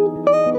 Música